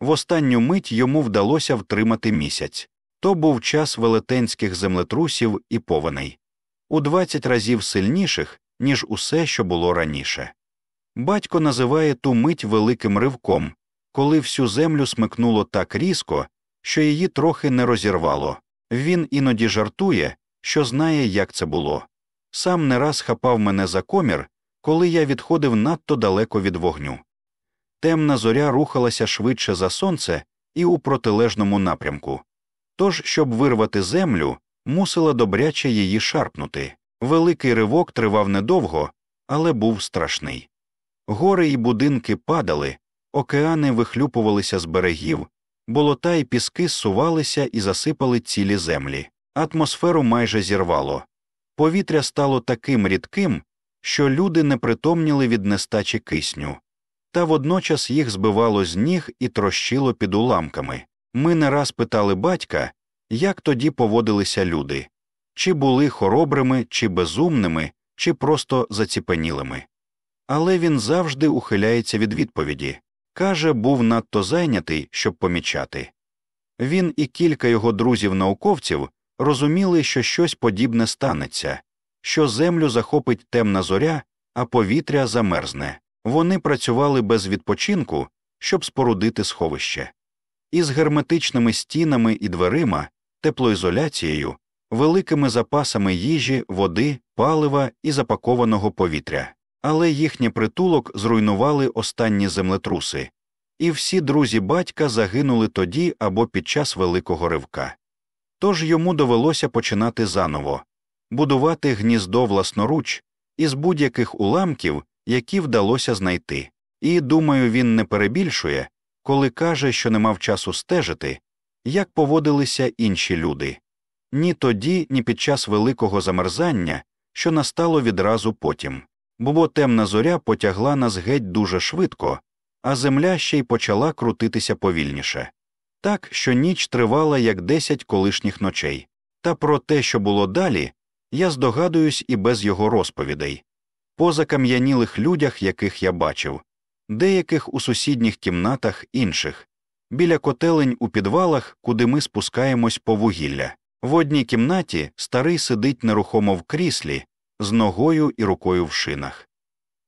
В останню мить йому вдалося втримати місяць. То був час велетенських землетрусів і повеней, у двадцять разів сильніших, ніж усе, що було раніше. Батько називає ту мить великим ривком, коли всю землю смикнуло так різко, що її трохи не розірвало. Він іноді жартує, що знає, як це було. Сам не раз хапав мене за комір, коли я відходив надто далеко від вогню. Темна зоря рухалася швидше за сонце і у протилежному напрямку. Тож, щоб вирвати землю, мусила добряче її шарпнути. Великий ривок тривав недовго, але був страшний. Гори і будинки падали, океани вихлюпувалися з берегів, болота й піски зсувалися і засипали цілі землі. Атмосферу майже зірвало. Повітря стало таким рідким, що люди не притомніли від нестачі кисню, та водночас їх збивало з ніг і трощило під уламками. Ми не раз питали батька, як тоді поводилися люди чи були хоробрими, чи безумними, чи просто заціпенілими. Але він завжди ухиляється від відповіді каже, був надто зайнятий, щоб помічати. Він і кілька його друзів-науковців розуміли, що щось подібне станеться, що землю захопить темна зоря, а повітря замерзне. Вони працювали без відпочинку, щоб спорудити сховище. Із герметичними стінами і дверима, теплоізоляцією, великими запасами їжі, води, палива і запакованого повітря. Але їхній притулок зруйнували останні землетруси, і всі друзі батька загинули тоді або під час великого ривка. Тож йому довелося починати заново будувати гніздо власноруч із будь-яких уламків, які вдалося знайти. І, думаю, він не перебільшує, коли каже, що не мав часу стежити, як поводилися інші люди ні тоді, ні під час великого замерзання, що настало відразу потім, бо темна зоря потягла нас геть дуже швидко, а земля ще й почала крутитися повільніше. Так, що ніч тривала як десять колишніх ночей, та про те, що було далі, я здогадуюсь і без його розповідей. По закам'янілих людях, яких я бачив, деяких у сусідніх кімнатах інших, біля котелень у підвалах, куди ми спускаємось по вугілля. В одній кімнаті старий сидить нерухомо в кріслі, з ногою і рукою в шинах.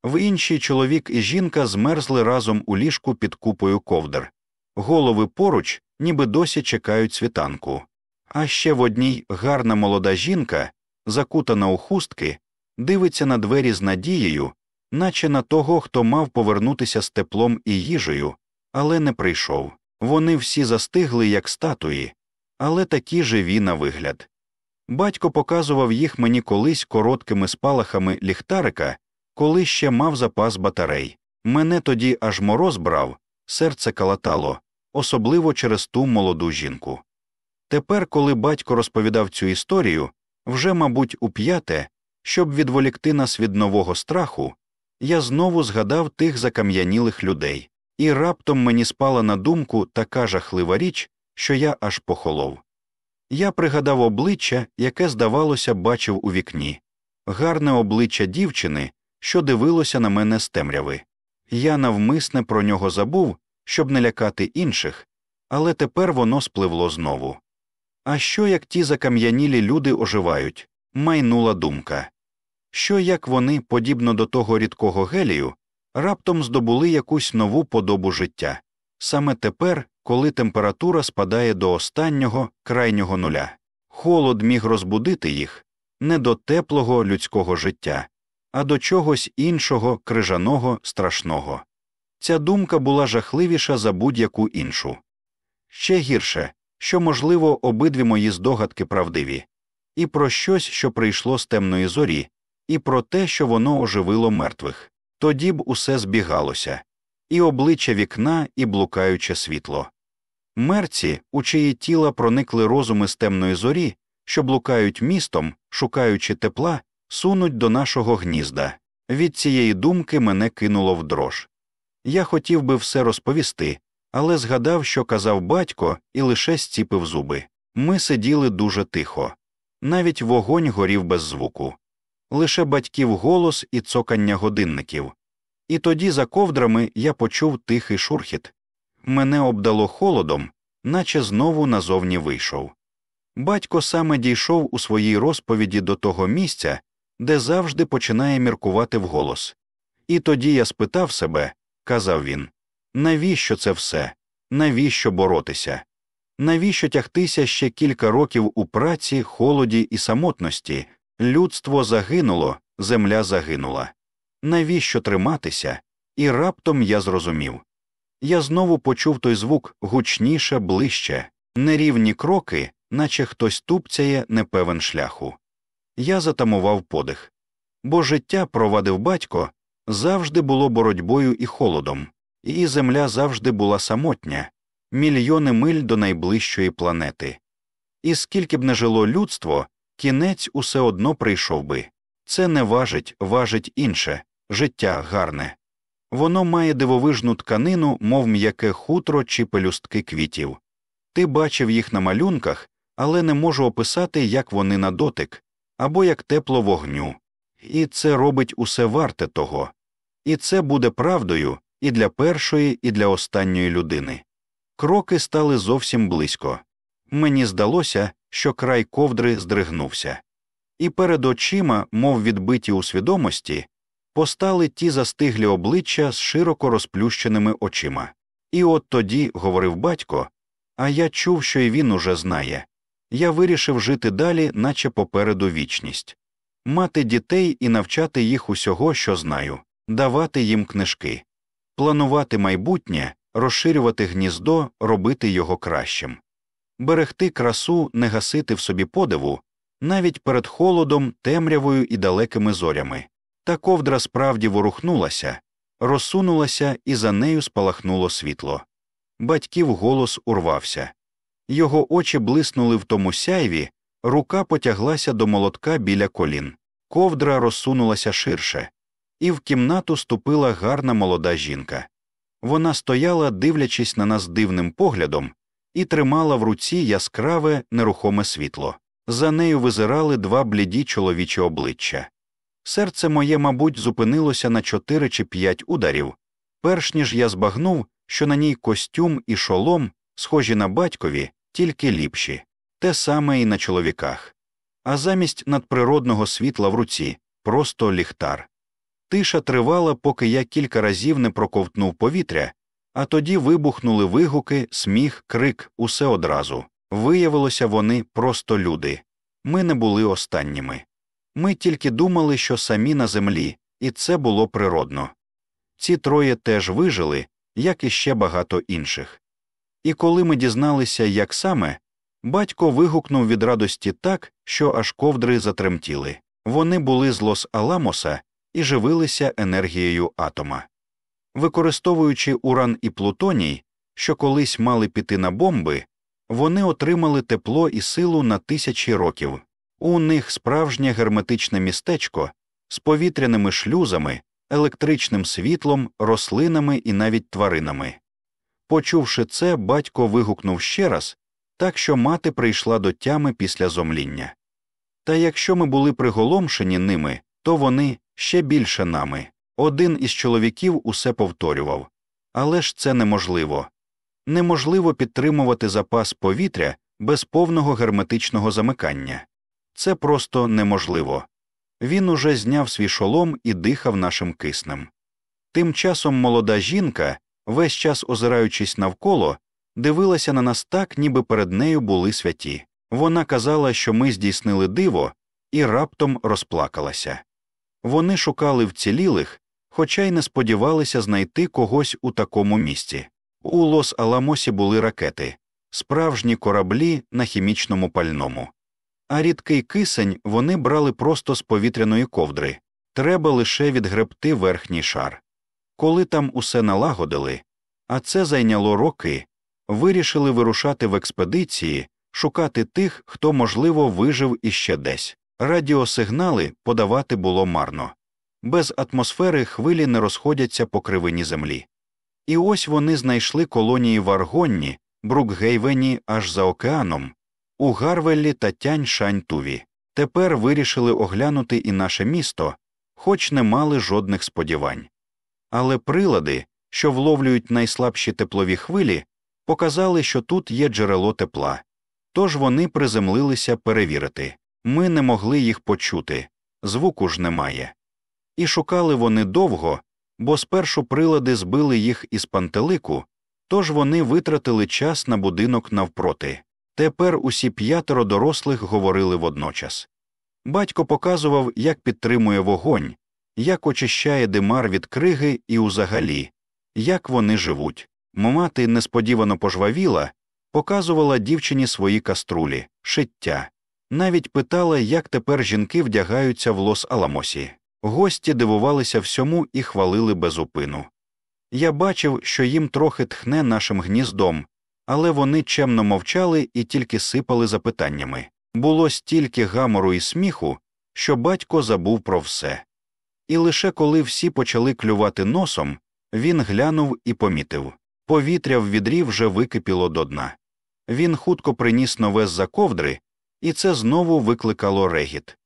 В іншій чоловік і жінка змерзли разом у ліжку під купою ковдр, голови поруч, ніби досі чекають світанку. А ще в одній гарна молода жінка, закутана у хустки, дивиться на двері з надією, наче на того, хто мав повернутися з теплом і їжею, але не прийшов. Вони всі застигли, як статуї, але такі живі на вигляд. Батько показував їх мені колись короткими спалахами ліхтарика, коли ще мав запас батарей. Мене тоді аж мороз брав, серце калатало, особливо через ту молоду жінку. Тепер, коли батько розповідав цю історію, вже, мабуть, у п'яте, щоб відволікти нас від нового страху, я знову згадав тих закам'янілих людей, і раптом мені спала на думку така жахлива річ, що я аж похолов. Я пригадав обличчя, яке, здавалося, бачив у вікні, гарне обличчя дівчини, що дивилося на мене з темряви. Я навмисне про нього забув, щоб не лякати інших, але тепер воно спливло знову. А що як ті закам'янілі люди оживають? майнула думка. Що як вони, подібно до того рідкого гелію, раптом здобули якусь нову подобу життя, саме тепер, коли температура спадає до останнього крайнього нуля. Холод міг розбудити їх не до теплого людського життя, а до чогось іншого, крижаного, страшного. Ця думка була жахливіша за будь-яку іншу. Ще гірше, що, можливо, обидві мої здогадки правдиві, і про щось, що прийшло з темної зорі, і про те, що воно оживило мертвих. Тоді б усе збігалося, і обличчя вікна, і блукаюче світло. Мерці, у чиї тіла проникли розуми з темної зорі, що блукають містом, шукаючи тепла, сунуть до нашого гнізда. Від цієї думки мене кинуло в дрож. Я хотів би все розповісти, але згадав, що казав батько, і лише зціпив зуби. Ми сиділи дуже тихо, навіть вогонь горів без звуку, лише батьків голос і цокання годинників. І тоді за ковдрами я почув тихий шурхіт. Мене обдало холодом, наче знову назовні вийшов. Батько саме дійшов у своїй розповіді до того місця, де завжди починає міркувати вголос. І тоді я спитав себе, казав він, навіщо це все? Навіщо боротися? Навіщо тягтися ще кілька років у праці, холоді і самотності? Людство загинуло, земля загинула. Навіщо триматися? І раптом я зрозумів. Я знову почув той звук гучніше, ближче, нерівні кроки, наче хтось тупцяє непевен шляху. Я затамував подих. Бо життя, провадив батько, завжди було боротьбою і холодом, і земля завжди була самотня, мільйони миль до найближчої планети. І скільки б не жило людство, кінець усе одно прийшов би. Це не важить, важить інше життя гарне. Воно має дивовижну тканину, мов м'яке хутро чи пелюстки квітів. Ти бачив їх на малюнках, але не можу описати, як вони на дотик, або як тепло вогню. І це робить усе варте того. І це буде правдою і для першої, і для останньої людини. Кроки стали зовсім близько. Мені здалося, що край ковдри здригнувся. І перед очима, мов відбиті у свідомості, постали ті застиглі обличчя з широко розплющеними очима. І от тоді, говорив батько, а я чув, що й він уже знає. Я вирішив жити далі, наче попереду вічність, мати дітей і навчати їх усього, що знаю, давати їм книжки, планувати майбутнє, розширювати гніздо, робити його кращим, берегти красу, не гасити в собі подиву, навіть перед холодом, темрявою і далекими зорями. Та ковдра справді ворухнулася, розсунулася, і за нею спалахнуло світло. Батьків голос урвався. Його очі блиснули в тому сяйві, рука потяглася до молотка біля колін, ковдра розсунулася ширше, і в кімнату ступила гарна молода жінка. Вона стояла, дивлячись на нас дивним поглядом, і тримала в руці яскраве, нерухоме світло. За нею визирали два бліді чоловічі обличчя. Серце моє, мабуть, зупинилося на чотири чи п'ять ударів, перш ніж я збагнув, що на ній костюм і шолом, схожі на батькові, тільки ліпші, те саме і на чоловіках. А замість надприродного світла в руці просто ліхтар. Тиша тривала, поки я кілька разів не проковтнув повітря, а тоді вибухнули вигуки, сміх, крик, усе одразу. Виявилося, вони просто люди. Ми не були останніми. Ми тільки думали, що самі на землі, і це було природно. Ці троє теж вижили, як і ще багато інших. І коли ми дізналися, як саме, батько вигукнув від радості так, що аж ковдри затремтіли. Вони були з Лос Аламоса і живилися енергією атома. Використовуючи уран і плутоній, що колись мали піти на бомби, вони отримали тепло і силу на тисячі років. У них справжнє герметичне містечко з повітряними шлюзами, електричним світлом, рослинами і навіть тваринами. Почувши це, батько вигукнув ще раз, так що мати прийшла до тями після зомління. Та якщо ми були приголомшені ними, то вони ще більше нами. Один із чоловіків усе повторював але ж це неможливо. Неможливо підтримувати запас повітря без повного герметичного замикання. Це просто неможливо. Він уже зняв свій шолом і дихав нашим киснем. Тим часом молода жінка, весь час озираючись навколо, дивилася на нас так, ніби перед нею були святі. Вона казала, що ми здійснили диво, і раптом розплакалася. Вони шукали вцілілих, хоча й не сподівалися знайти когось у такому місці. У Лос Аламосі були ракети, справжні кораблі на хімічному пальному. А рідкий кисень вони брали просто з повітряної ковдри, треба лише відгребти верхній шар. Коли там усе налагодили, а це зайняло роки, вирішили вирушати в експедиції, шукати тих, хто, можливо, вижив іще десь. Радіосигнали подавати було марно. Без атмосфери хвилі не розходяться по кривині землі. І ось вони знайшли колонії в Аргонні, Брукгейвені аж за океаном, у Гарвеллі та Тянь Шаньтуві. Тепер вирішили оглянути і наше місто, хоч не мали жодних сподівань. Але прилади, що вловлюють найслабші теплові хвилі, показали, що тут є джерело тепла. Тож вони приземлилися перевірити ми не могли їх почути, звуку ж немає. І шукали вони довго, бо спершу прилади збили їх із пантелику, тож вони витратили час на будинок навпроти. Тепер усі п'ятеро дорослих говорили водночас. Батько показував, як підтримує вогонь, як очищає димар від криги і узагалі, як вони живуть. Мати несподівано пожвавіла, показувала дівчині свої каструлі, шиття, навіть питала, як тепер жінки вдягаються в лос Аламосі. Гості дивувалися всьому і хвалили безупину. Я бачив, що їм трохи тхне нашим гніздом, але вони чемно мовчали і тільки сипали запитаннями. Було стільки гамору і сміху, що батько забув про все. І лише коли всі почали клювати носом, він глянув і помітив повітря в відрі вже википіло до дна. Він хутко приніс нове з за ковдри, і це знову викликало регіт.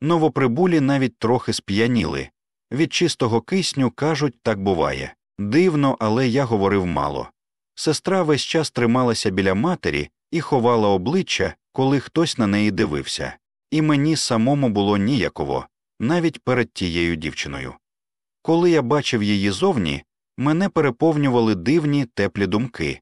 Новоприбулі навіть трохи сп'яніли. Від чистого кисню кажуть, так буває. Дивно, але я говорив мало. Сестра весь час трималася біля матері і ховала обличчя, коли хтось на неї дивився, і мені самому було ніяково, навіть перед тією дівчиною. Коли я бачив її зовні, мене переповнювали дивні теплі думки,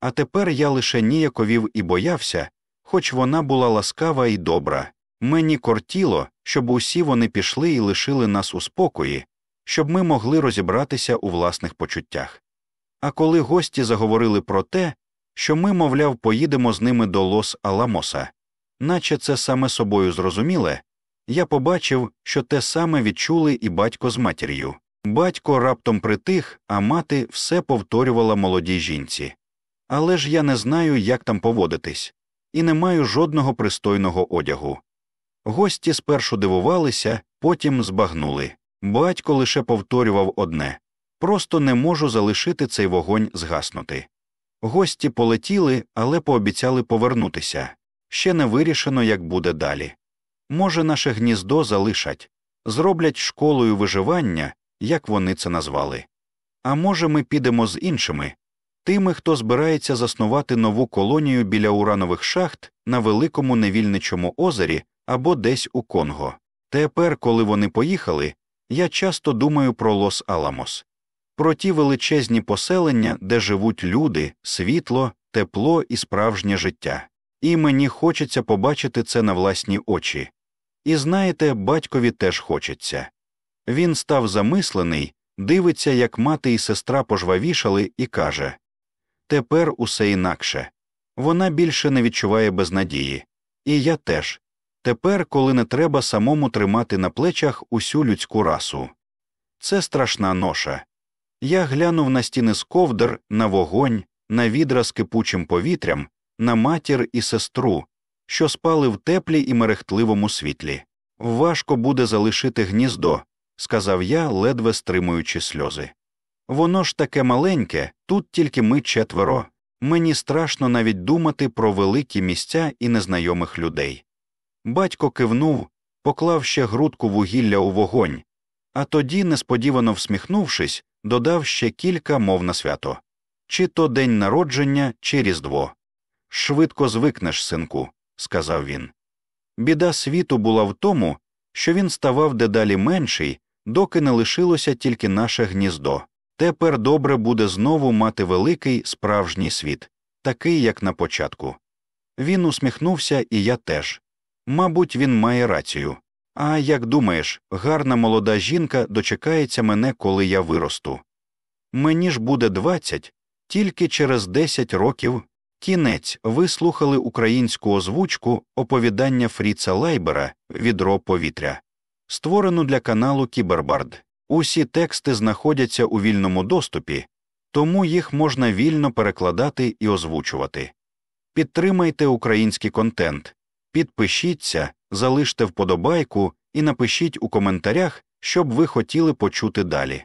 а тепер я лише ніяковів і боявся, хоч вона була ласкава і добра. Мені кортіло, щоб усі вони пішли і лишили нас у спокої, щоб ми могли розібратися у власних почуттях. А коли гості заговорили про те, що ми, мовляв, поїдемо з ними до Лос Аламоса, наче це саме собою зрозуміле, я побачив, що те саме відчули і батько з матір'ю. Батько раптом притих, а мати все повторювала молодій жінці. Але ж я не знаю, як там поводитись, і не маю жодного пристойного одягу. Гості спершу дивувалися, потім збагнули. Батько лише повторював одне просто не можу залишити цей вогонь згаснути. Гості полетіли, але пообіцяли повернутися. Ще не вирішено, як буде далі. Може, наше гніздо залишать, зроблять школою виживання, як вони це назвали. А може, ми підемо з іншими, тими, хто збирається заснувати нову колонію біля уранових шахт на великому невільничому озері або десь у Конго. Тепер, коли вони поїхали, я часто думаю про Лос Аламос, про ті величезні поселення, де живуть люди, світло, тепло і справжнє життя. І мені хочеться побачити це на власні очі. І знаєте, батькові теж хочеться. Він став замислений, дивиться, як мати і сестра пожвавішали, і каже Тепер усе інакше. Вона більше не відчуває безнадії. І я теж. Тепер, коли не треба самому тримати на плечах усю людську расу. Це страшна ноша. Я глянув на стіни з ковдр, на вогонь, на відра з кипучим повітрям, на матір і сестру, що спали в теплі і мерехтливому світлі. Важко буде залишити гніздо, сказав я, ледве стримуючи сльози. Воно ж таке маленьке, тут тільки ми четверо. Мені страшно навіть думати про великі місця і незнайомих людей. Батько кивнув, поклав ще грудку вугілля у вогонь, а тоді, несподівано всміхнувшись, додав ще кілька мов на свято чи то день народження, чи різдво. Швидко звикнеш, синку, сказав він. Біда світу була в тому, що він ставав дедалі менший, доки не лишилося тільки наше гніздо. Тепер добре буде знову мати великий справжній світ, такий, як на початку. Він усміхнувся, і я теж. Мабуть, він має рацію. А як думаєш, гарна молода жінка дочекається мене, коли я виросту. Мені ж буде двадцять, тільки через десять років. Кінець ви слухали українську озвучку оповідання Фріца Лайбера Відро повітря, створену для каналу Кібербард. Усі тексти знаходяться у вільному доступі, тому їх можна вільно перекладати і озвучувати. Підтримайте український контент, підпишіться, залиште вподобайку і напишіть у коментарях, що б ви хотіли почути далі.